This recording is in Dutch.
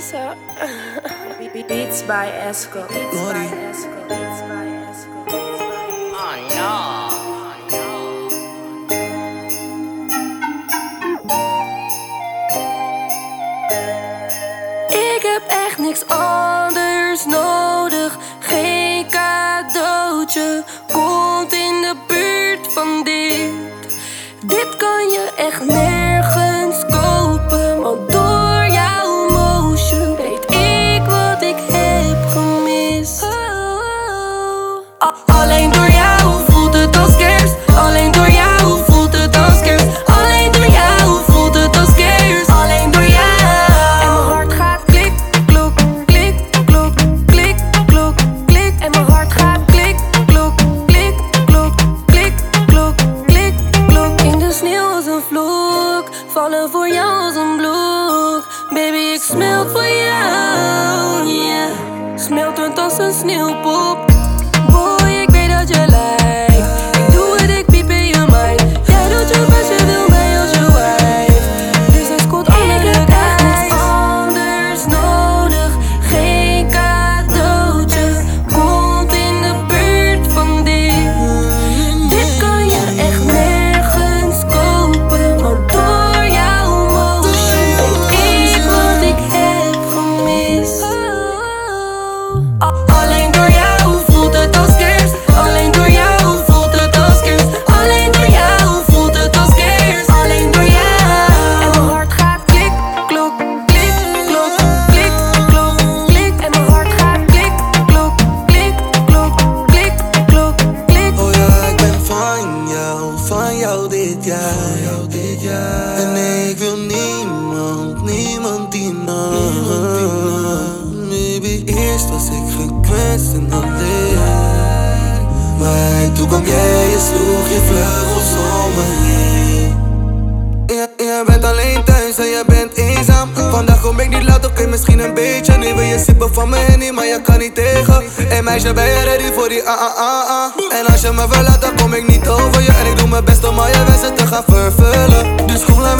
Lisa. Beats by Esco. Beats by Lordy. Esco. Beats by Esco. Beats by Oh no. Ik heb echt niks anders nodig. Geen cadeautje komt in de buurt van dit. Dit kan je echt nergens vallen voor jou als een bloek. Baby, ik smelt voor jou, yeah. Smeltend als een sneeuwpop. Dit jaar. Jou dit jaar. En nee, ik wil niemand, niemand die mag. Maybe eerst was ik gekwetst en alleen. Maar toen kwam jij, je sloeg je vleugels om me heen. Je, je bent alleen thuis en je bent eenzaam Vandaag kom ik niet laat, oké misschien een beetje je sippen van me henny, maar je kan niet tegen. Hey meisje, ben je ready voor die ah ah ah ah. En als je me verlaat, dan kom ik niet over je. En ik doe mijn best om al je wensen te gaan vervullen. Dus kom laat